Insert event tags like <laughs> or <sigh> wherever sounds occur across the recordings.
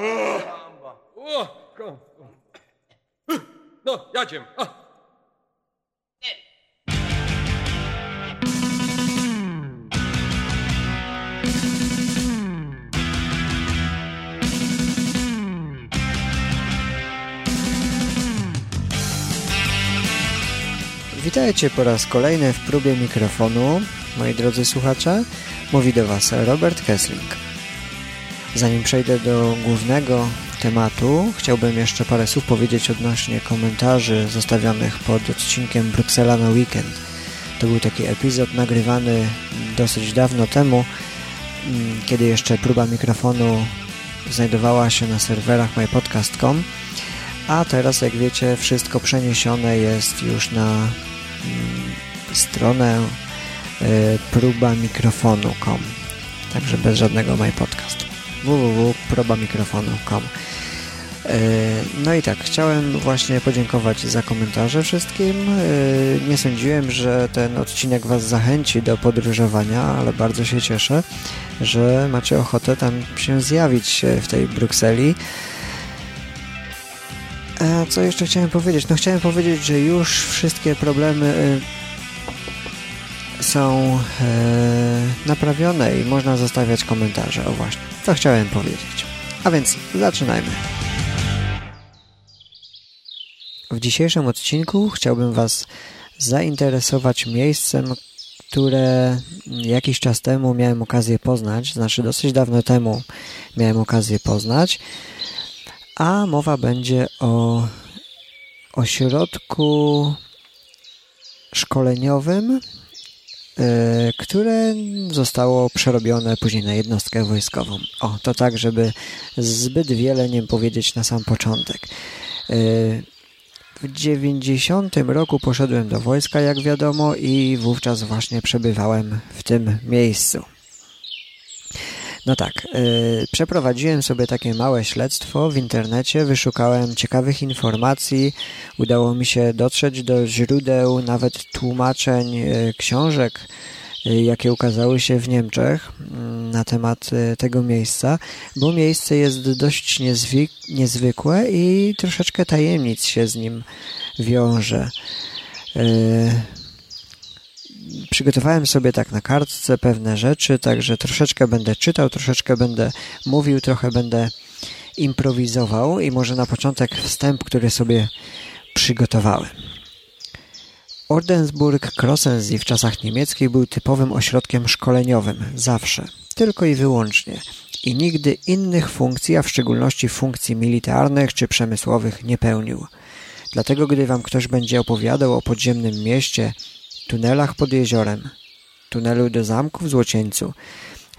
O, No. Witajcie po raz kolejny w próbie mikrofonu, moi drodzy słuchacze. Mówi do Was Robert Kessling. Zanim przejdę do głównego tematu, chciałbym jeszcze parę słów powiedzieć odnośnie komentarzy zostawionych pod odcinkiem Bruksela na weekend. To był taki epizod nagrywany dosyć dawno temu, mm, kiedy jeszcze próba mikrofonu znajdowała się na serwerach mypodcast.com, a teraz, jak wiecie, wszystko przeniesione jest już na mm, stronę y, próbamikrofonu.com także bez żadnego mypodcast www.probamikrofonu.com y, no i tak, chciałem właśnie podziękować za komentarze wszystkim. Y, Nie sądziłem, że ten odcinek Was zachęci do podróżowania, ale bardzo się cieszę, że macie ochotę tam się zjawić w tej Brukseli. A co jeszcze chciałem powiedzieć? No chciałem powiedzieć, że już wszystkie problemy są e, naprawione i można zostawiać komentarze. O właśnie, to chciałem powiedzieć. A więc zaczynajmy. W dzisiejszym odcinku chciałbym Was zainteresować miejscem, które jakiś czas temu miałem okazję poznać, znaczy dosyć dawno temu miałem okazję poznać, a mowa będzie o ośrodku szkoleniowym, które zostało przerobione później na jednostkę wojskową. O, to tak, żeby zbyt wiele nie powiedzieć na sam początek. Yy, w 90 roku poszedłem do wojska, jak wiadomo, i wówczas właśnie przebywałem w tym miejscu. No tak, yy, przeprowadziłem sobie takie małe śledztwo w internecie, wyszukałem ciekawych informacji, udało mi się dotrzeć do źródeł, nawet tłumaczeń yy, książek, yy, jakie ukazały się w Niemczech mm, na temat yy, tego miejsca, bo miejsce jest dość niezwykłe i troszeczkę tajemnic się z nim wiąże. Yy, przygotowałem sobie tak na kartce pewne rzeczy, także troszeczkę będę czytał, troszeczkę będę mówił, trochę będę improwizował i może na początek wstęp, który sobie przygotowałem. Ordensburg-Krossensee w czasach niemieckich był typowym ośrodkiem szkoleniowym, zawsze, tylko i wyłącznie i nigdy innych funkcji, a w szczególności funkcji militarnych czy przemysłowych nie pełnił. Dlatego gdy wam ktoś będzie opowiadał o podziemnym mieście, tunelach pod jeziorem, tunelu do zamku w Złocieńcu,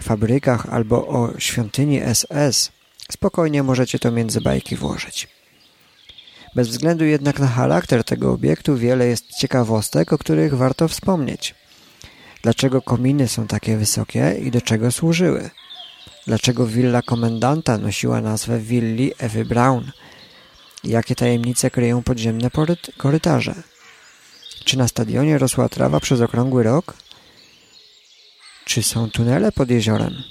fabrykach albo o świątyni SS, spokojnie możecie to między bajki włożyć. Bez względu jednak na charakter tego obiektu wiele jest ciekawostek, o których warto wspomnieć. Dlaczego kominy są takie wysokie i do czego służyły? Dlaczego willa komendanta nosiła nazwę willi Ewy Braun? Jakie tajemnice kryją podziemne korytarze? Czy na stadionie rosła trawa przez okrągły rok? Czy są tunele pod jeziorem?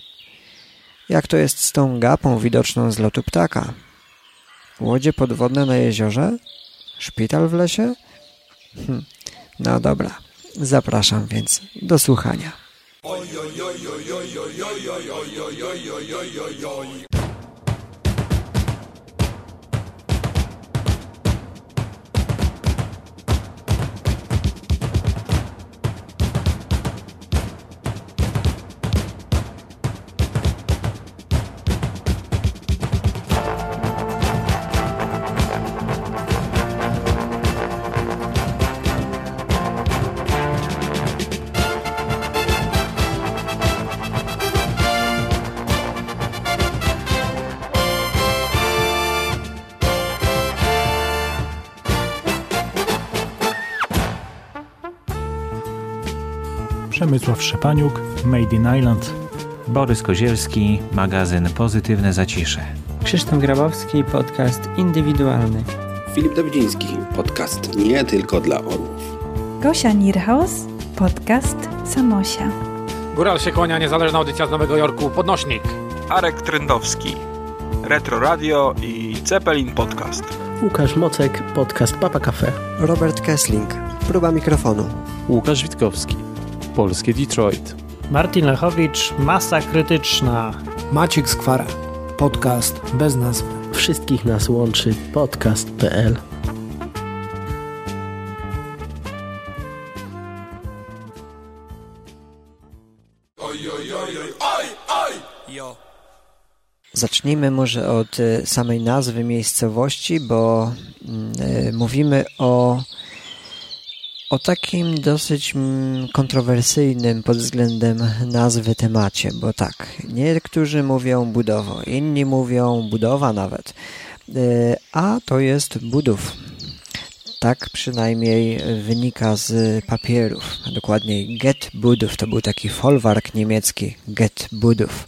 Jak to jest z tą gapą widoczną z lotu ptaka? Łodzie podwodne na jeziorze? Szpital w lesie? Hm. No dobra, zapraszam więc do słuchania. Przemysław Szepaniuk, Made in Island. Borys Kozielski, magazyn Pozytywne Zacisze. Krzysztof Grabowski, podcast indywidualny. Filip Dawidziński, podcast nie tylko dla orłów. Gosia Nierhaus, podcast Samosia. Góral się kłania, niezależna audycja z Nowego Jorku, podnośnik. Arek Trendowski, Retro Radio i Zeppelin Podcast. Łukasz Mocek, podcast Papa Cafe. Robert Kessling, próba mikrofonu. Łukasz Witkowski, Polskie Detroit. Martin Lechowicz, Masa Krytyczna. Maciek Skwara, podcast bez nazwy. Wszystkich nas łączy podcast.pl Zacznijmy może od y, samej nazwy miejscowości, bo y, mówimy o, o takim dosyć mm, kontrowersyjnym pod względem nazwy temacie, bo tak, niektórzy mówią budowo, inni mówią budowa nawet, y, a to jest budów. Tak przynajmniej wynika z papierów. Dokładniej Get Budów. To był taki folwark niemiecki. Get Budów.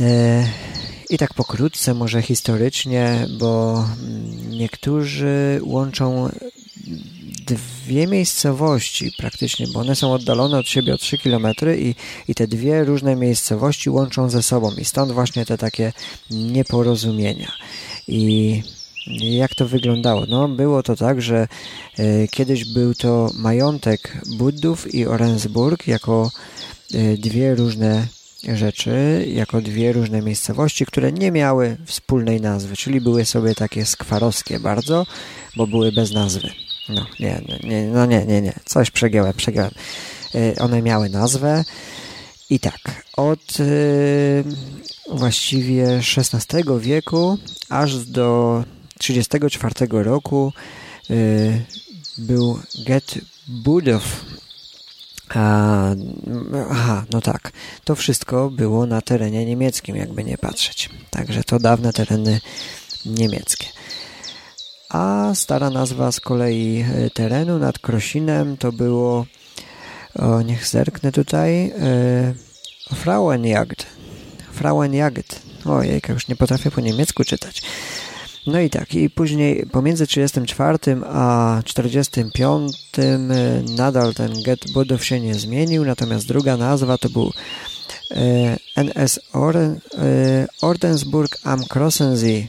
E, I tak pokrótce, może historycznie, bo niektórzy łączą dwie miejscowości praktycznie, bo one są oddalone od siebie o 3 km i, i te dwie różne miejscowości łączą ze sobą i stąd właśnie te takie nieporozumienia. I jak to wyglądało? No, było to tak, że e, kiedyś był to majątek Buddów i Orensburg jako e, dwie różne rzeczy, jako dwie różne miejscowości, które nie miały wspólnej nazwy, czyli były sobie takie skwarowskie bardzo, bo były bez nazwy. No nie, nie, no nie, nie, nie, coś przegiąłem, przegiąłem. E, one miały nazwę i tak, od y, właściwie XVI wieku aż do 1934 roku y, był Get Budow. Aha, no tak. To wszystko było na terenie niemieckim, jakby nie patrzeć. Także to dawne tereny niemieckie. A stara nazwa z kolei y, terenu nad Krosinem to było, o, niech zerknę tutaj, y, Frauenjagd. Frauenjagd. Ojej, już nie potrafię po niemiecku czytać. No i tak, i później pomiędzy 34 a 45 y, nadal ten get budów się nie zmienił, natomiast druga nazwa to był y, NS Orden, y, Ordensburg am Krossensee,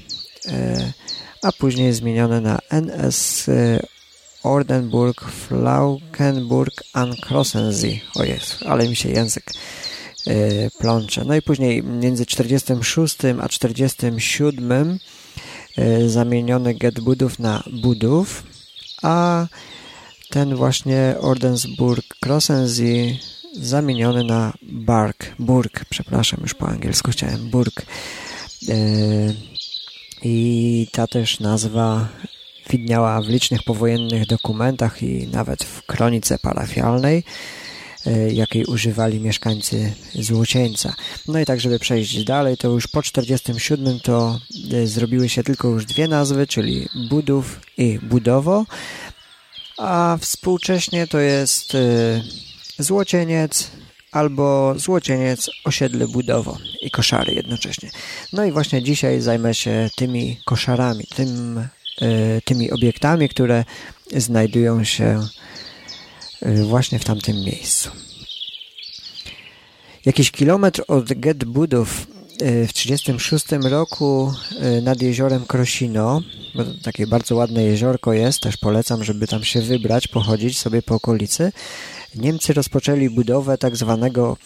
a później zmienione na NS Ordenburg Flaukenburg am Krossensee. O jest, ale mi się język plącze. No i później między 46 a 47 E, zamieniony get budów na budów, a ten właśnie Ordensburg Krossensee zamieniony na Bark, Burg, przepraszam, już po angielsku chciałem, Burg. E, I ta też nazwa widniała w licznych powojennych dokumentach i nawet w kronice parafialnej. E, jakiej używali mieszkańcy Złocieńca. No i tak, żeby przejść dalej, to już po 47 to e, zrobiły się tylko już dwie nazwy, czyli Budów i Budowo, a współcześnie to jest e, Złocieniec albo Złocieniec, osiedle Budowo i koszary jednocześnie. No i właśnie dzisiaj zajmę się tymi koszarami, tym, tymi obiektami, które znajdują się Y, właśnie w tamtym miejscu. Jakiś kilometr od Get Budów y, w 1936 roku nad jeziorem Krosino, bo takie bardzo ładne jeziorko jest, też polecam, żeby tam się wybrać, pochodzić sobie po okolicy. Niemcy rozpoczęli budowę tak zwanego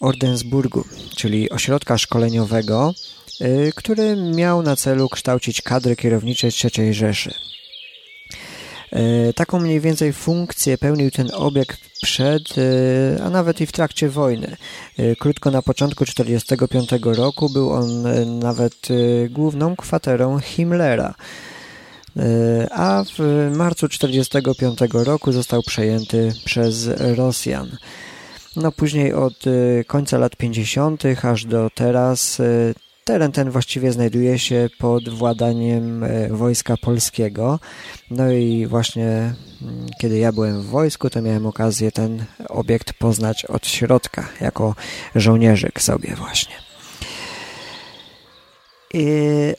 Ordensburgu, czyli ośrodka szkoleniowego, który miał na celu kształcić kadry kierownicze III Rzeszy. E, taką mniej więcej funkcję pełnił ten obiekt przed, e, a nawet i w trakcie wojny. Krótko na początku 1945 roku był on nawet główną kwaterą Himmlera a w marcu 1945 roku został przejęty przez Rosjan. No później od końca lat 50. aż do teraz Teren ten właściwie znajduje się pod władaniem e, Wojska Polskiego. No i właśnie mm, kiedy ja byłem w wojsku, to miałem okazję ten obiekt poznać od środka, jako żołnierzyk sobie właśnie.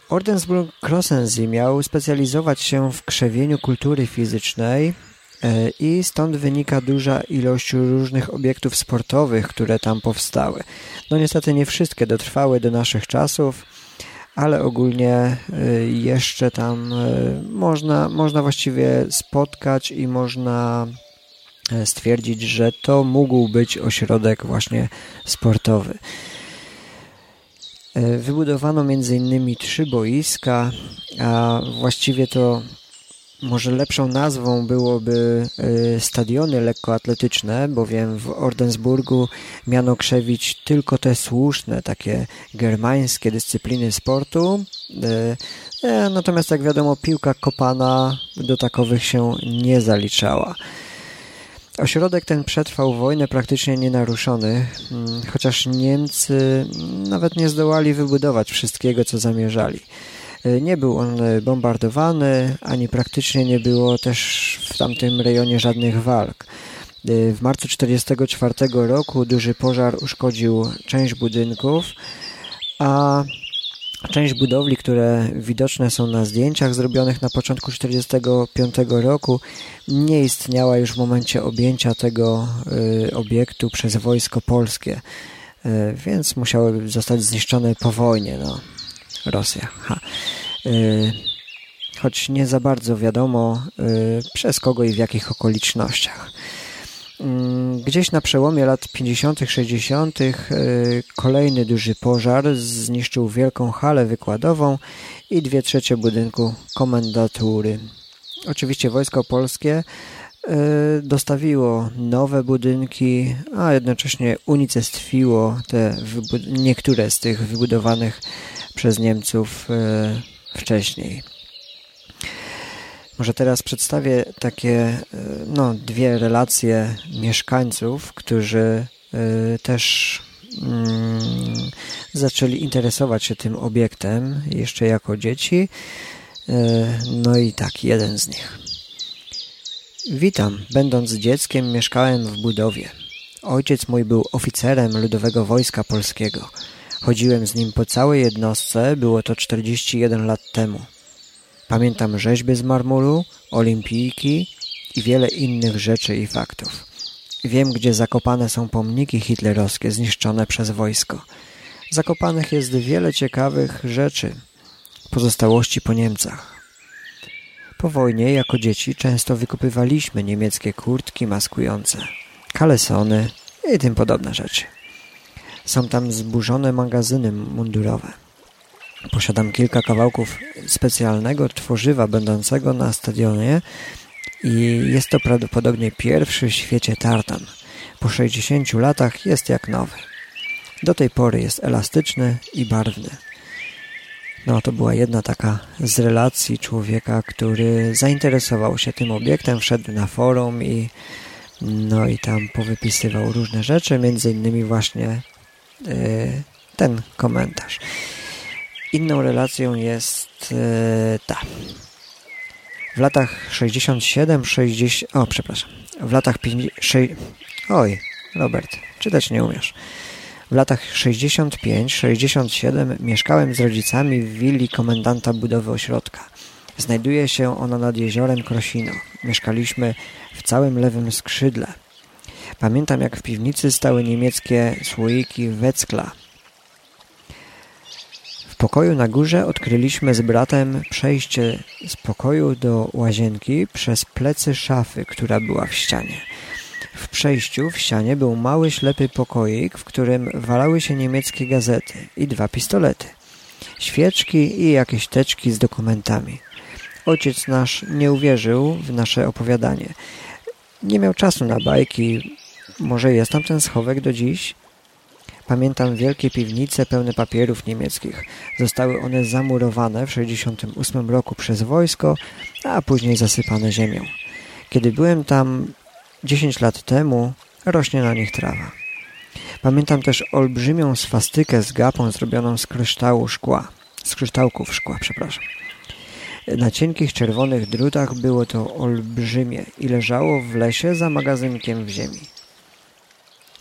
Ordensburg Krossensee miał specjalizować się w krzewieniu kultury fizycznej e, i stąd wynika duża ilość różnych obiektów sportowych, które tam powstały. No niestety nie wszystkie dotrwały do naszych czasów. ale ogólnie jeszcze tam można, można właściwie spotkać i można stwierdzić, że to mógł być ośrodek właśnie sportowy. Wybudowano m.in. trzy boiska, a właściwie to może lepszą nazwą byłoby y, stadiony lekkoatletyczne, bowiem w Ordensburgu miano krzewić tylko te słuszne, takie germańskie dyscypliny sportu. E, natomiast jak wiadomo, piłka kopana do takowych się nie zaliczała. Ośrodek ten przetrwał wojnę praktycznie nienaruszony, mm, chociaż Niemcy nawet nie zdołali wybudować wszystkiego, co zamierzali. E, nie był on e, bombardowany, ani praktycznie nie było też w tamtym rejonie żadnych walk. E, w marcu 1944 roku duży pożar uszkodził część budynków, a część budowli, które widoczne są na zdjęciach zrobionych na początku 1945 roku, nie istniała już w momencie objęcia tego obiektu przez wojsko polskie, więc musiały zostać zniszczone po wojnie. No. Rosja. Ha. Y, choć nie za bardzo wiadomo y, przez kogo i w jakich okolicznościach. Gdzieś na przełomie lat 50., 60. Y, kolejny duży pożar zniszczył wielką halę wykładową i dwie trzecie budynku komendatury. Oczywiście wojsko polskie dostawiło nowe budynki, a jednocześnie unicestwiło te niektóre z tych wybudowanych przez Niemców e, wcześniej. Może teraz przedstawię takie e, no, dwie relacje mieszkańców, którzy e, też mm, zaczęli interesować się tym obiektem jeszcze jako dzieci. No i tak, jeden z nich. Witam. Będąc dzieckiem mieszkałem w budowie. Ojciec mój był oficerem Ludowego Wojska Polskiego. Chodziłem z nim po całej jednostce, było to 41 lat temu. Pamiętam rzeźby z marmuru, olimpijki i wiele innych rzeczy i faktów. Wiem, gdzie zakopane są pomniki hitlerowskie zniszczone przez wojsko. Zakopanych jest wiele ciekawych rzeczy, pozostałości po Niemcach. Po wojnie, jako dzieci, często wykopywaliśmy niemieckie kurtki maskujące, kalesony i tym podobne rzeczy. Są tam zburzone magazyny mundurowe. Posiadam kilka kawałków specjalnego tworzywa będącego na stadionie i jest to prawdopodobnie pierwszy w świecie tartan. Po 60 latach jest jak nowy. Do tej pory jest elastyczny i barwny. No to była jedna taka z relacji człowieka, który zainteresował się tym obiektem, wszedł na forum i no i tam powypisywał różne rzeczy, między innymi właśnie Y, ten komentarz. Inną relacją jest y, ta. W latach 67, 60... O, przepraszam. W latach 50... Oj, Robert, czytać nie umiesz. W latach 65-67 mieszkałem z rodzicami w willi komendanta budowy ośrodka. Znajduje się ona nad jeziorem Krosino. Mieszkaliśmy w całym lewym skrzydle. Pamiętam, jak w piwnicy stały niemieckie słoiki Weckla. Pokoju na górze odkryliśmy z bratem przejście z pokoju do łazienki przez plecy szafy, która była w ścianie. W przejściu w ścianie był mały ślepy pokoik, w którym walały się niemieckie gazety i dwa pistolety, świeczki i jakieś teczki z dokumentami. Ojciec nasz nie uwierzył w nasze opowiadanie. Nie miał czasu na bajki, może jest tam ten schowek do dziś? Pamiętam wielkie piwnice pełne papierów niemieckich. Zostały one zamurowane w 1968 roku przez wojsko, a później zasypane ziemią. Kiedy byłem tam 10 lat temu, rośnie na nich trawa. Pamiętam też olbrzymią swastykę z gapą zrobioną z kryształu szkła. Z kryształków szkła, przepraszam. Na cienkich czerwonych drutach było to olbrzymie i leżało w lesie za magazynkiem w ziemi.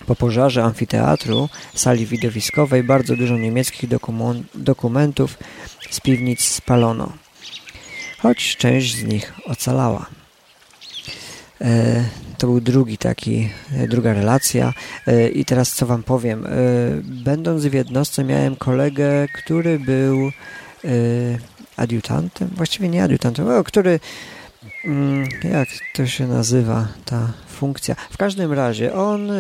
Po pożarze amfiteatru, sali widowiskowej, bardzo dużo niemieckich dokumentów z piwnic spalono, choć część z nich ocalała. E, to był drugi taki, e, druga relacja. E, I teraz co wam powiem. Będąc w jednostce miałem kolegę, który był adiutantem, właściwie nie adiutantem, który jak to się nazywa ta funkcja. W każdym razie on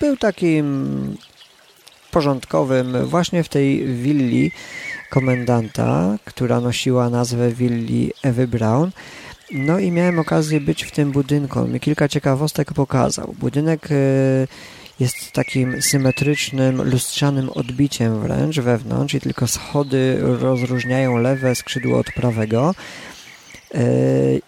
był takim porządkowym właśnie w tej willi komendanta, która nosiła nazwę willi Ewy Brown. No i miałem okazję być w tym budynku. On mi kilka ciekawostek pokazał. Budynek e, jest takim symetrycznym, lustrzanym odbiciem wręcz wewnątrz i tylko schody rozróżniają lewe skrzydło od prawego. E,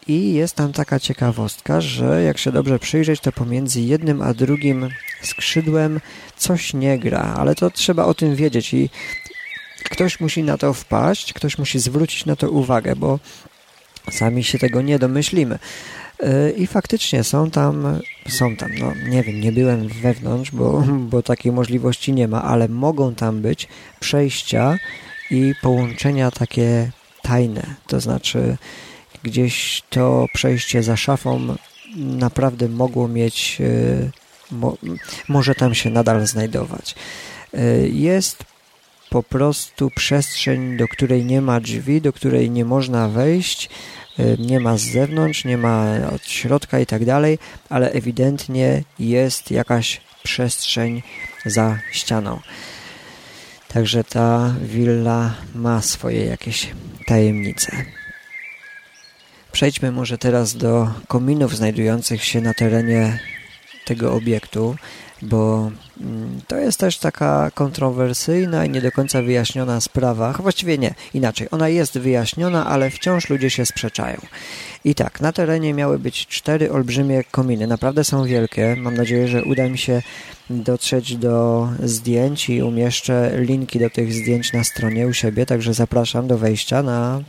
I jest tam taka ciekawostka, że jak się dobrze przyjrzeć, to pomiędzy jednym a drugim skrzydłem coś nie gra, ale to trzeba o tym wiedzieć i ktoś musi na to wpaść, ktoś musi zwrócić na to uwagę, bo sami się tego nie domyślimy. E, I faktycznie są tam, są tam, no nie wiem, nie byłem wewnątrz, bo, bo takiej możliwości nie ma, ale mogą tam być przejścia i połączenia takie tajne, to znaczy gdzieś to przejście za szafą naprawdę mogło mieć, e, mo, może tam się nadal znajdować. E, jest po prostu przestrzeń, do której nie ma drzwi, do której nie można wejść, e, nie ma z zewnątrz, nie ma od środka i tak dalej, ale ewidentnie jest jakaś przestrzeń za ścianą. Także ta willa ma swoje jakieś tajemnice. Przejdźmy może teraz do kominów znajdujących się na terenie tego obiektu, bo mm, to jest też taka kontrowersyjna i nie do końca wyjaśniona sprawa. Właściwie nie, inaczej. Ona jest wyjaśniona, ale wciąż ludzie się sprzeczają. I tak, na terenie miały być cztery olbrzymie kominy. Naprawdę są wielkie. Mam nadzieję, że uda mi się dotrzeć do zdjęć i umieszczę linki do tych zdjęć na stronie u siebie, także zapraszam do wejścia na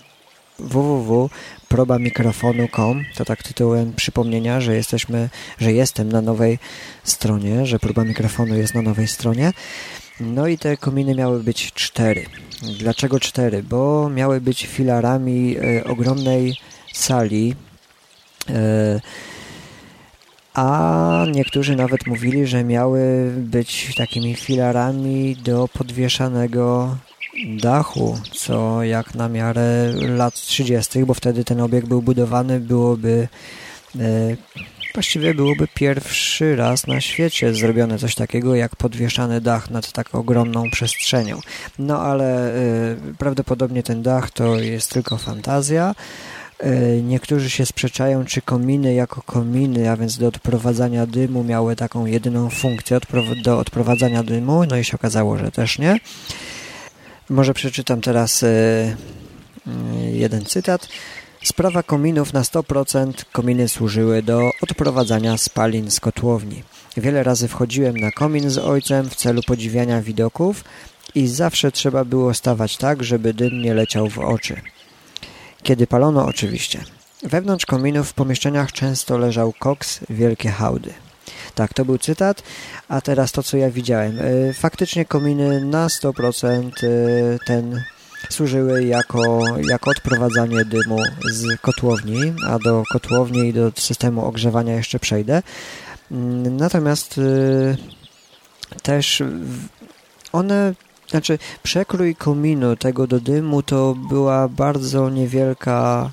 www.probamikrofonu.com to tak tytułem przypomnienia, że jesteśmy, że jestem na nowej stronie, że próba mikrofonu jest na nowej stronie. No i te kominy miały być cztery. Dlaczego cztery? Bo miały być filarami y, ogromnej sali. Y, a niektórzy nawet mówili, że miały być takimi filarami do podwieszanego dachu, co jak na miarę lat 30., bo wtedy ten obiekt był budowany, byłoby e, właściwie byłoby pierwszy raz na świecie zrobione coś takiego jak podwieszany dach nad tak ogromną przestrzenią. No ale e, prawdopodobnie ten dach to jest tylko fantazja. E, niektórzy się sprzeczają, czy kominy jako kominy, a więc do odprowadzania dymu miały taką jedyną funkcję do odprowadzania dymu, no i się okazało, że też nie. Może przeczytam teraz e, e, jeden cytat. Sprawa kominów na 100% kominy służyły do odprowadzania spalin z kotłowni. Wiele razy wchodziłem na komin z ojcem w celu podziwiania widoków i zawsze trzeba było stawać tak, żeby dym nie leciał w oczy. Kiedy palono oczywiście. Wewnątrz kominów w pomieszczeniach często leżał koks, wielkie hałdy. Tak, to był cytat, a teraz to, co ja widziałem. E, faktycznie kominy na 100% e, ten służyły jako, jako odprowadzanie dymu z kotłowni, a do kotłowni i do systemu ogrzewania jeszcze przejdę. Mm, natomiast e, też one, znaczy przekrój kominu tego do dymu to była bardzo niewielka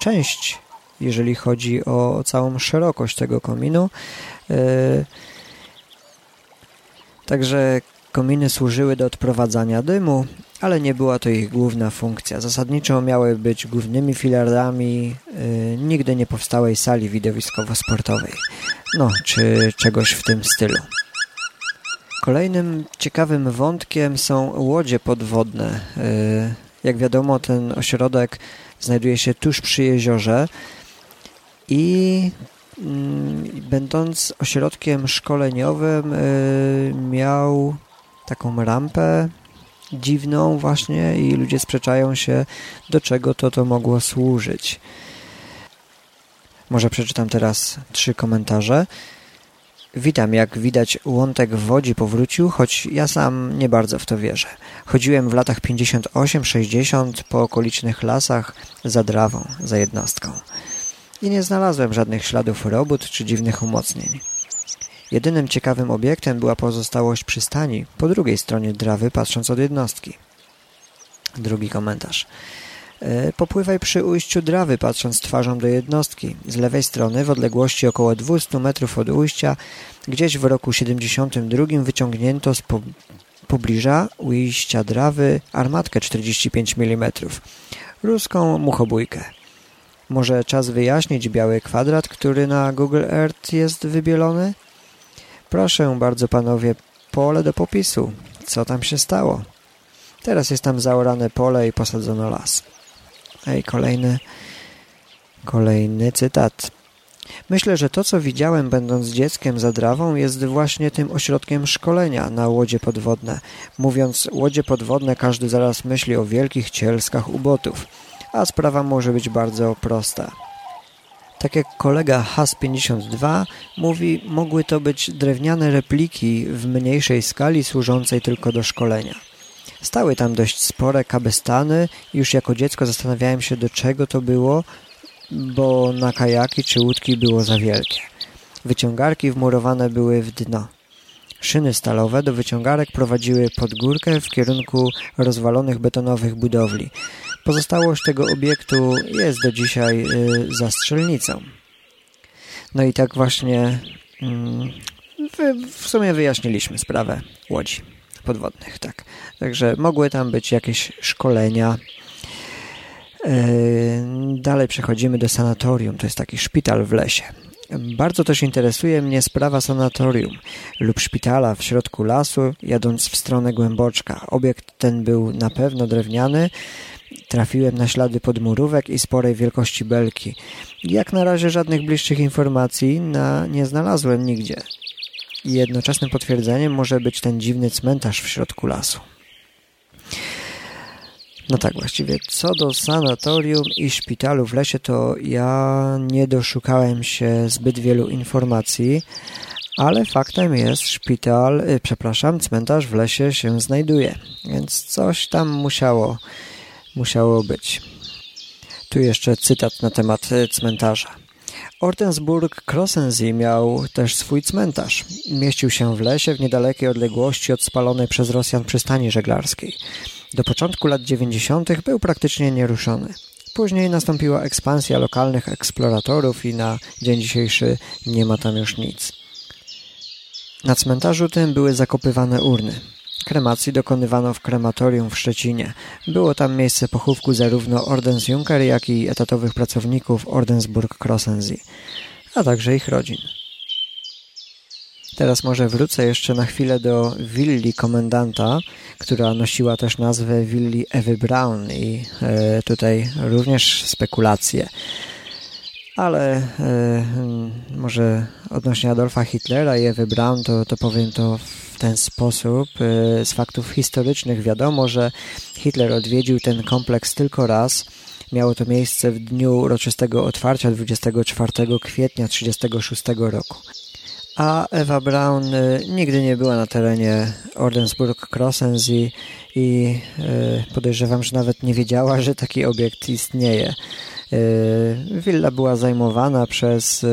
część, jeżeli chodzi o całą szerokość tego kominu. E, także kominy służyły do odprowadzania dymu, ale nie była to ich główna funkcja. Zasadniczo miały być głównymi filarami e, nigdy nie powstałej sali widowiskowo-sportowej. No, czy czegoś w tym stylu. Kolejnym ciekawym wątkiem są łodzie podwodne. E, jak wiadomo, ten ośrodek znajduje się tuż przy jeziorze i Mm, będąc ośrodkiem szkoleniowym y, miał taką rampę dziwną właśnie i ludzie sprzeczają się do czego to to mogło służyć. Może przeczytam teraz trzy komentarze. Witam, jak widać łątek w Wodzi powrócił, choć ja sam nie bardzo w to wierzę. Chodziłem w latach 58-60 po okolicznych lasach za drawą, za jednostką i nie znalazłem żadnych śladów robót czy dziwnych umocnień. Jedynym ciekawym obiektem była pozostałość przystani po drugiej stronie drawy patrząc od jednostki. Drugi komentarz. E, popływaj przy ujściu drawy, patrząc twarzą do jednostki. Z lewej strony, w odległości około 200 metrów od ujścia, gdzieś w roku 72 wyciągnięto z po pobliża ujścia drawy armatkę 45 mm, ruską muchobójkę. Może czas wyjaśnić biały kwadrat, który na Google Earth jest wybielony? Proszę bardzo panowie, pole do popisu. Co tam się stało? Teraz jest tam zaorane pole i posadzono las. Ej, kolejny, kolejny cytat. Myślę, że to, co widziałem będąc dzieckiem za Drawą, jest właśnie tym ośrodkiem szkolenia na łodzie podwodne. Mówiąc łodzie podwodne, każdy zaraz myśli o wielkich cielskach ubotów, a sprawa może być bardzo prosta. Tak jak kolega HAS-52 mówi, mogły to być drewniane repliki w mniejszej skali służącej tylko do szkolenia. Stały tam dość spore kabestany już jako dziecko zastanawiałem się, do czego to było, bo na kajaki czy łódki było za wielkie. Wyciągarki wmurowane były w dno. Szyny stalowe do wyciągarek prowadziły pod górkę w kierunku rozwalonych betonowych budowli. Pozostałość tego obiektu jest do dzisiaj y, za strzelnicą. No i tak właśnie mm, w sumie wyjaśniliśmy sprawę łodzi podwodnych, tak. Także mogły tam być jakieś szkolenia. E, dalej przechodzimy do sanatorium. To jest taki szpital w lesie. Bardzo też interesuje mnie sprawa sanatorium lub szpitala w środku lasu, jadąc w stronę Głęboczka. Obiekt ten był na pewno drewniany. Trafiłem na ślady podmurówek i sporej wielkości belki. Jak na razie żadnych bliższych informacji na nie znalazłem nigdzie i jednoczesnym potwierdzeniem może być ten dziwny cmentarz w środku lasu. No tak, właściwie co do sanatorium i szpitalu w lesie, to ja nie doszukałem się zbyt wielu informacji, ale faktem jest, szpital, y, przepraszam, cmentarz w lesie się znajduje, więc coś tam musiało, musiało być. Tu jeszcze cytat na temat y, cmentarza. Ordensburg-Krossensee miał też swój cmentarz. Mieścił się w lesie w niedalekiej odległości od spalonej przez Rosjan przystani żeglarskiej. Do początku lat 90. był praktycznie nieruszony. Później nastąpiła ekspansja lokalnych eksploratorów i na dzień dzisiejszy nie ma tam już nic. Na cmentarzu tym były zakopywane urny. Kremacji dokonywano w krematorium w Szczecinie. Było tam miejsce pochówku zarówno Ordensjunker, jak i etatowych pracowników Ordensburg-Krossensee, a także ich rodzin. Teraz może wrócę jeszcze na chwilę do willi komendanta, która nosiła też nazwę willi Ewy Brown i e, tutaj również spekulacje. Ale e, może odnośnie Adolfa Hitlera i Ewy Brown to, to powiem to w ten sposób. E, z faktów historycznych wiadomo, że Hitler odwiedził ten kompleks tylko raz. Miało to miejsce w dniu uroczystego otwarcia 24 kwietnia 1936 roku. A Ewa Braun e, nigdy nie była na terenie Ordensburg-Krossensee i e, podejrzewam, że nawet nie wiedziała, że taki obiekt istnieje. Willa była zajmowana przez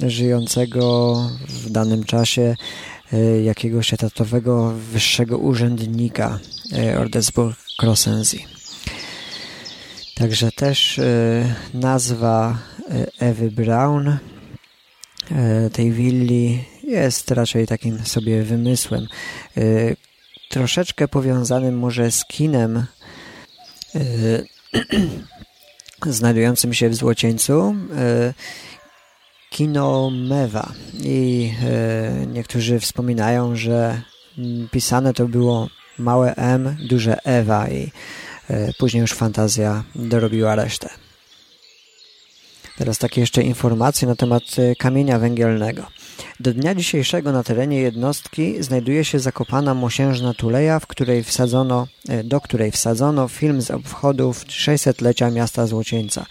żyjącego w danym czasie E, jakiegoś etatowego wyższego urzędnika e, Ordensburg Krossensee. Także też e, nazwa Ewy Brown tej willi jest raczej takim sobie wymysłem. Troszeczkę powiązanym może z kinem <clears throat> znajdującym się w Złocieńcu kino Mewa i e, niektórzy wspominają, że pisane to było małe M, duże Ewa i e, później już fantazja dorobiła resztę. Teraz takie jeszcze informacje na temat e, kamienia węgielnego. Do dnia dzisiejszego na terenie jednostki znajduje się zakopana mosiężna tuleja, w której wsadzono, e, do której wsadzono film z obchodów 600-lecia miasta Złocieńca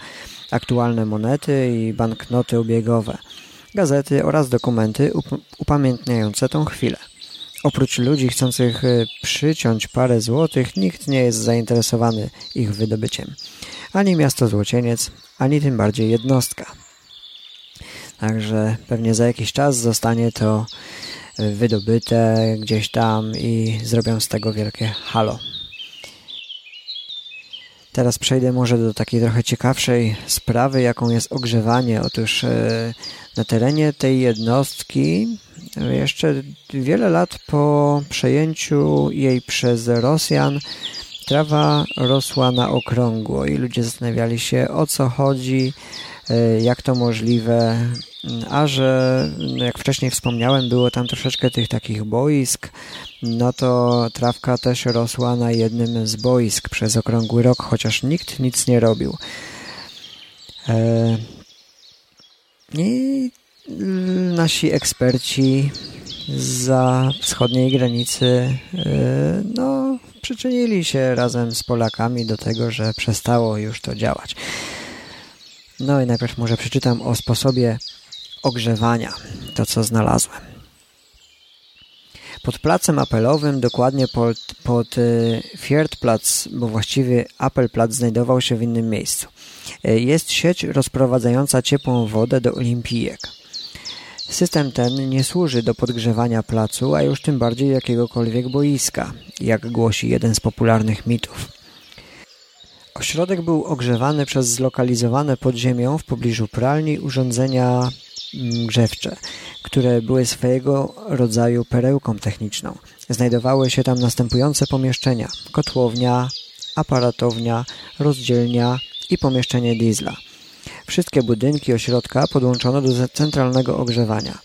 aktualne monety i banknoty obiegowe, gazety oraz dokumenty up upamiętniające tą chwilę. Oprócz ludzi chcących e, przyciąć parę złotych, nikt nie jest zainteresowany ich wydobyciem. Ani miasto Złocieniec, ani tym bardziej jednostka. Także pewnie za jakiś czas zostanie to e, wydobyte gdzieś tam i zrobią z tego wielkie halo. Teraz przejdę może do takiej trochę ciekawszej sprawy, jaką jest ogrzewanie. Otóż e, na terenie tej jednostki jeszcze wiele lat po przejęciu jej przez Rosjan trawa rosła na okrągło i ludzie zastanawiali się o co chodzi, e, jak to możliwe, a że no jak wcześniej wspomniałem, było tam troszeczkę tych takich boisk, no to trawka też rosła na jednym z boisk przez okrągły rok, chociaż nikt nic nie robił. E, I nasi eksperci za wschodniej granicy e, no, przyczynili się razem z Polakami do tego, że przestało już to działać. No i najpierw może przeczytam o sposobie ogrzewania, to co znalazłem. Pod placem apelowym, dokładnie pod, pod y, Fiertplatz, bo właściwie Apelplatz znajdował się w innym miejscu, y, jest sieć rozprowadzająca ciepłą wodę do olimpijek. System ten nie służy do podgrzewania placu, a już tym bardziej jakiegokolwiek boiska, jak głosi jeden z popularnych mitów. Ośrodek był ogrzewany przez zlokalizowane pod ziemią w pobliżu pralni urządzenia mm, grzewcze, które były swojego rodzaju perełką techniczną. Znajdowały się tam następujące pomieszczenia: kotłownia, aparatownia, rozdzielnia i pomieszczenie diesla. Wszystkie budynki ośrodka podłączono do centralnego ogrzewania.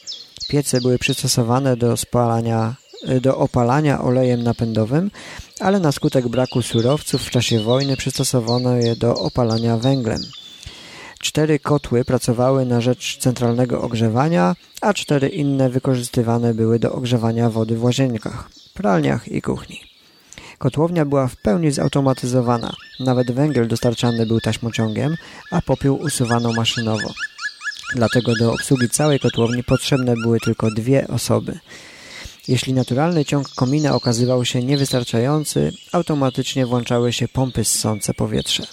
Piece były przystosowane do spalania do opalania olejem napędowym, ale na skutek braku surowców w czasie wojny przystosowano je do opalania węglem. Cztery kotły pracowały na rzecz centralnego ogrzewania, a cztery inne wykorzystywane były do ogrzewania wody w łazienkach, pralniach i kuchni. Kotłownia była w pełni zautomatyzowana. Nawet węgiel dostarczany był taśmociągiem, a popiół usuwano maszynowo. Dlatego do obsługi całej kotłowni potrzebne były tylko dwie osoby. Jeśli naturalny ciąg komina okazywał się niewystarczający, automatycznie włączały się pompy ssące powietrze.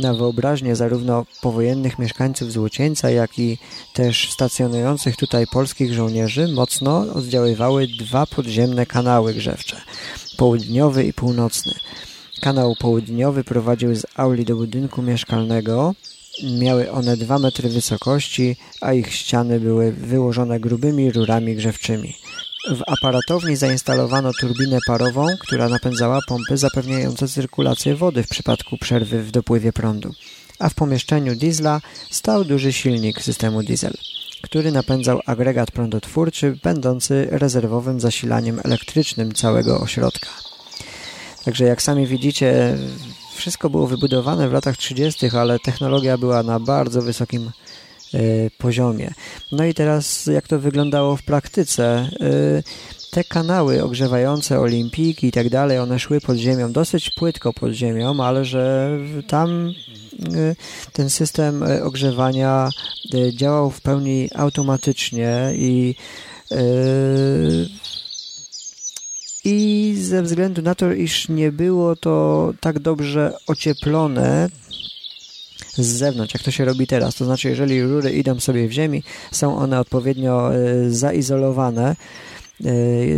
Na wyobraźnię zarówno powojennych mieszkańców Złocieńca, jak i też stacjonujących tutaj polskich żołnierzy mocno oddziaływały dwa podziemne kanały grzewcze, południowy i północny. Kanał południowy prowadził z auli do budynku mieszkalnego, Miały one dwa metry wysokości, a ich ściany były wyłożone grubymi rurami grzewczymi. W aparatowni zainstalowano turbinę parową, która napędzała pompy zapewniające cyrkulację wody w przypadku przerwy w dopływie prądu. A w pomieszczeniu diesla stał duży silnik systemu diesel, który napędzał agregat prądotwórczy będący rezerwowym zasilaniem elektrycznym całego ośrodka. Także jak sami widzicie, wszystko było wybudowane w latach 30., ale technologia była na bardzo wysokim Y, poziomie. No i teraz jak to wyglądało w praktyce? Y, te kanały ogrzewające olimpijki i tak dalej, one szły pod ziemią, dosyć płytko pod ziemią, ale że tam y, ten system ogrzewania działał w pełni automatycznie i i ze względu na to, iż nie było to tak dobrze ocieplone, z zewnątrz, jak to się robi teraz. To znaczy, jeżeli rury idą sobie w ziemi, są one odpowiednio e, zaizolowane e,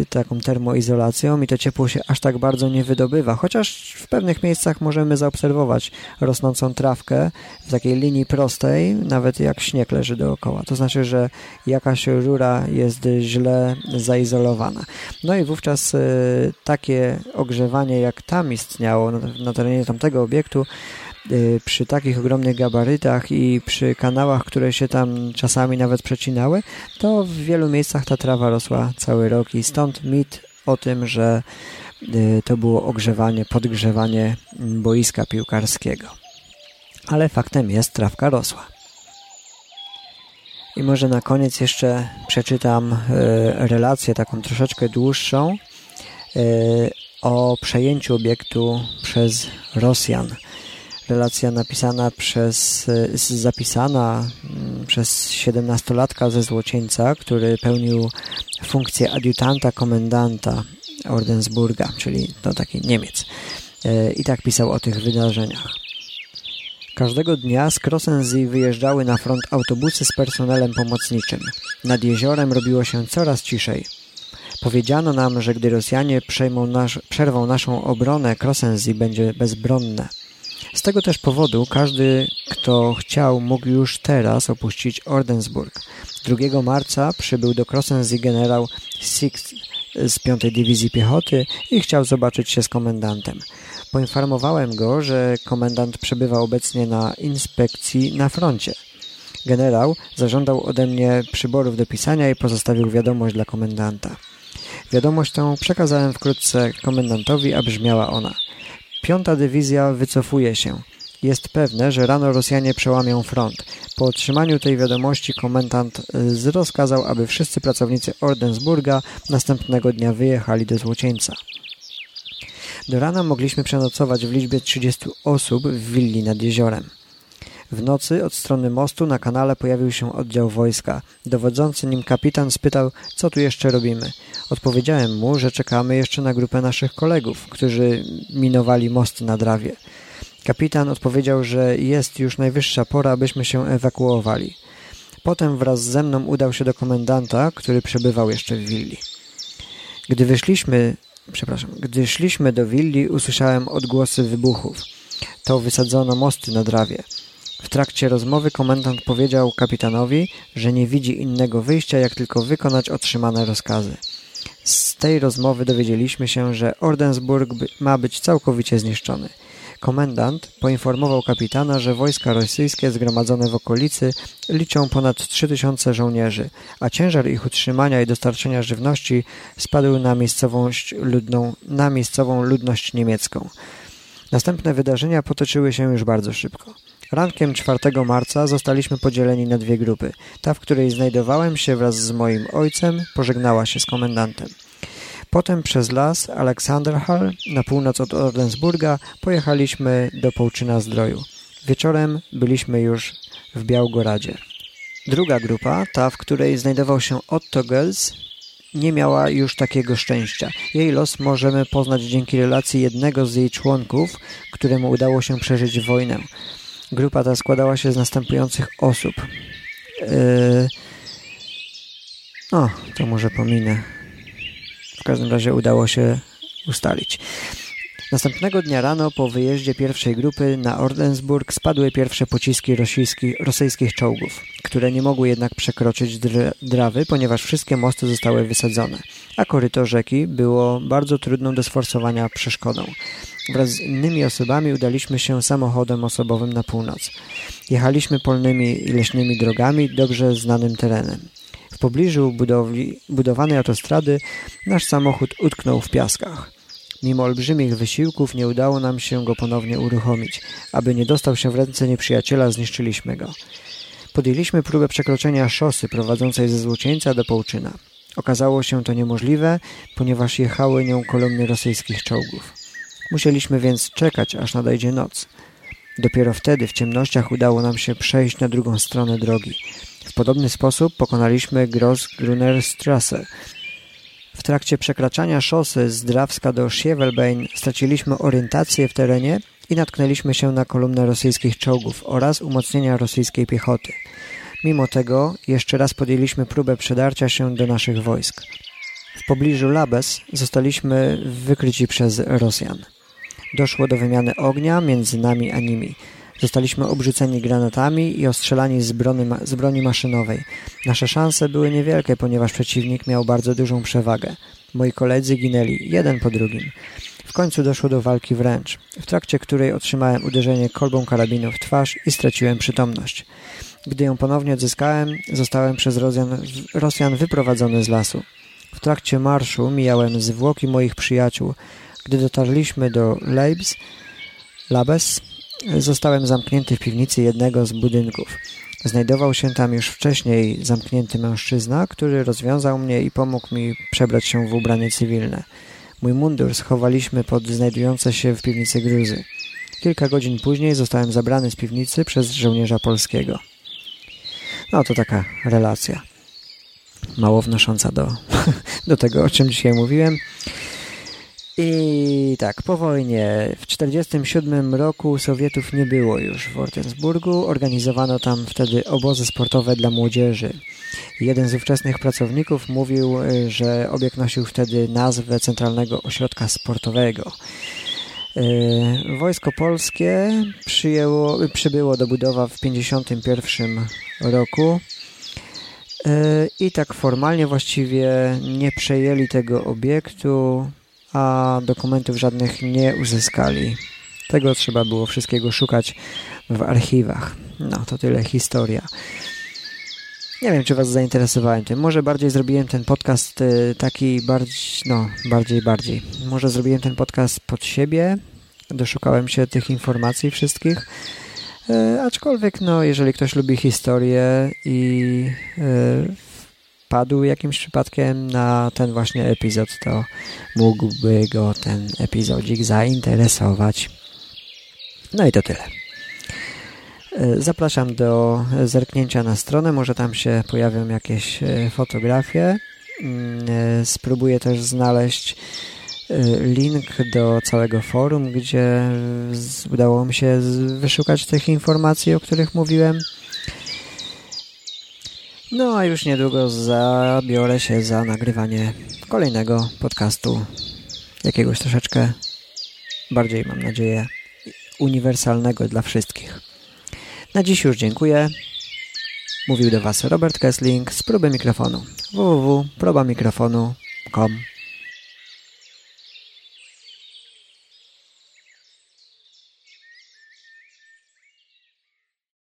taką termoizolacją i to ciepło się aż tak bardzo nie wydobywa, chociaż w pewnych miejscach możemy zaobserwować rosnącą trawkę w takiej linii prostej, nawet jak śnieg leży dookoła. To znaczy, że jakaś rura jest źle zaizolowana. No i wówczas e, takie ogrzewanie jak tam istniało na terenie tamtego obiektu przy takich ogromnych gabarytach i przy kanałach, które się tam czasami nawet przecinały, to w wielu miejscach ta trawa rosła cały rok i stąd mit o tym, że y, to było ogrzewanie, podgrzewanie boiska piłkarskiego. Ale faktem jest, trawka rosła. I może na koniec jeszcze przeczytam y, relację taką troszeczkę dłuższą o przejęciu obiektu przez Rosjan relacja napisana przez, zapisana mm, przez 17-latka ze Złocieńca, który pełnił funkcję adiutanta komendanta Ordensburga, czyli to taki Niemiec. E, I tak pisał o tych wydarzeniach. Każdego dnia z Krosensee wyjeżdżały na front autobusy z personelem pomocniczym. Nad jeziorem robiło się coraz ciszej. Powiedziano nam, że gdy Rosjanie nasz, przerwą naszą obronę, Krosensee będzie bezbronne. Z tego też powodu każdy, kto chciał, mógł już teraz opuścić Ordensburg. 2 marca przybył do Krosenzy generał Six z 5 Dywizji Piechoty i chciał zobaczyć się z komendantem. Poinformowałem go, że komendant przebywa obecnie na inspekcji na froncie. Generał zażądał ode mnie przyborów do pisania i pozostawił wiadomość dla komendanta. Wiadomość tę przekazałem wkrótce komendantowi, a brzmiała ona. Piąta dywizja wycofuje się. Jest pewne, że rano Rosjanie przełamią front. Po otrzymaniu tej wiadomości komendant y, rozkazał, aby wszyscy pracownicy Ordensburga następnego dnia wyjechali do Złocieńca. Do rana mogliśmy przenocować w liczbie 30 osób w willi nad jeziorem. W nocy od strony mostu na kanale pojawił się oddział wojska. Dowodzący nim kapitan spytał, co tu jeszcze robimy. Odpowiedziałem mu, że czekamy jeszcze na grupę naszych kolegów, którzy minowali most na Drawie. Kapitan odpowiedział, że jest już najwyższa pora, abyśmy się ewakuowali. Potem wraz ze mną udał się do komendanta, który przebywał jeszcze w willi. Gdy wyszliśmy, przepraszam, gdy szliśmy do willi, usłyszałem odgłosy wybuchów. To wysadzono mosty na Drawie. W trakcie rozmowy komendant powiedział kapitanowi, że nie widzi innego wyjścia, jak tylko wykonać otrzymane rozkazy. Z tej rozmowy dowiedzieliśmy się, że Ordensburg ma być całkowicie zniszczony. Komendant poinformował kapitana, że wojska rosyjskie zgromadzone w okolicy liczą ponad 3000 żołnierzy, a ciężar ich utrzymania i dostarczenia żywności spadł na, miejscowość ludną, na miejscową ludność niemiecką. Następne wydarzenia potoczyły się już bardzo szybko. Rankiem 4 marca zostaliśmy podzieleni na dwie grupy. Ta, w której znajdowałem się wraz z moim ojcem, pożegnała się z komendantem. Potem przez las Aleksanderhall na północ od Ordensburga pojechaliśmy do Połczyna Zdroju. Wieczorem byliśmy już w Białgoradzie. Druga grupa, ta w której znajdował się Otto Gels, nie miała już takiego szczęścia. Jej los możemy poznać dzięki relacji jednego z jej członków, któremu udało się przeżyć wojnę. Grupa ta składała się z następujących osób. Yy... O, to może pominę. W każdym razie udało się ustalić. Następnego dnia rano po wyjeździe pierwszej grupy na Ordensburg spadły pierwsze pociski rosyjskich czołgów, które nie mogły jednak przekroczyć drawy, ponieważ wszystkie mosty zostały wysadzone, a koryto rzeki było bardzo trudną do sforsowania przeszkodą. Wraz z innymi osobami udaliśmy się samochodem osobowym na północ. Jechaliśmy polnymi i leśnymi drogami, dobrze znanym terenem. W pobliżu budowli, budowanej autostrady nasz samochód utknął w piaskach. Mimo olbrzymich wysiłków nie udało nam się go ponownie uruchomić. Aby nie dostał się w ręce nieprzyjaciela, zniszczyliśmy go. Podjęliśmy próbę przekroczenia szosy prowadzącej ze Złocieńca do Połczyna. Okazało się to niemożliwe, ponieważ jechały nią kolumny rosyjskich czołgów. Musieliśmy więc czekać, aż nadejdzie noc. Dopiero wtedy w ciemnościach udało nam się przejść na drugą stronę drogi. W podobny sposób pokonaliśmy Grossgrunner Strasse. W trakcie przekraczania szosy z Drawska do Sievelbein straciliśmy orientację w terenie i natknęliśmy się na kolumnę rosyjskich czołgów oraz umocnienia rosyjskiej piechoty. Mimo tego jeszcze raz podjęliśmy próbę przedarcia się do naszych wojsk. W pobliżu Labes zostaliśmy wykryci przez Rosjan. Doszło do wymiany ognia między nami a nimi. Zostaliśmy obrzuceni granatami i ostrzelani z broni, z broni maszynowej. Nasze szanse były niewielkie, ponieważ przeciwnik miał bardzo dużą przewagę. Moi koledzy ginęli, jeden po drugim. W końcu doszło do walki wręcz, w trakcie której otrzymałem uderzenie kolbą karabinu w twarz i straciłem przytomność. Gdy ją ponownie odzyskałem, zostałem przez Rosjan, Rosjan wyprowadzony z lasu. W trakcie marszu mijałem zwłoki moich przyjaciół. Gdy dotarliśmy do Leibs, Labes, zostałem zamknięty w piwnicy jednego z budynków. Znajdował się tam już wcześniej zamknięty mężczyzna, który rozwiązał mnie i pomógł mi przebrać się w ubranie cywilne. Mój mundur schowaliśmy pod znajdujące się w piwnicy gruzy. Kilka godzin później zostałem zabrany z piwnicy przez żołnierza polskiego. No to taka relacja. Mało wnosząca do, <laughs> do tego, o czym dzisiaj mówiłem. I tak, po wojnie w 1947 roku Sowietów nie było już w Ortensburgu. Organizowano tam wtedy obozy sportowe dla młodzieży. Jeden z ówczesnych pracowników mówił, że obiekt nosił wtedy nazwę Centralnego Ośrodka Sportowego. Wojsko Polskie przyjęło, przybyło do budowa w 1951 roku i tak formalnie właściwie nie przejęli tego obiektu, a dokumentów żadnych nie uzyskali. Tego trzeba było wszystkiego szukać w archiwach. No, to tyle historia. Nie wiem, czy Was zainteresowałem tym. Może bardziej zrobiłem ten podcast y, taki bardziej, no, bardziej, bardziej. Może zrobiłem ten podcast pod siebie. Doszukałem się tych informacji wszystkich. E, aczkolwiek, no, jeżeli ktoś lubi historię i e, padł jakimś przypadkiem na ten właśnie epizod, to mógłby go ten epizodzik zainteresować. No i to tyle. E, zapraszam do zerknięcia na stronę, może tam się pojawią jakieś e, fotografie. Mm, e, spróbuję też znaleźć link do całego forum, gdzie udało mi się wyszukać tych informacji, o których mówiłem. No a już niedługo zabiorę się za nagrywanie kolejnego podcastu, jakiegoś troszeczkę bardziej, mam nadzieję, uniwersalnego dla wszystkich. Na dziś już dziękuję. Mówił do Was Robert Kessling z próby mikrofonu www.probamikrofonu.com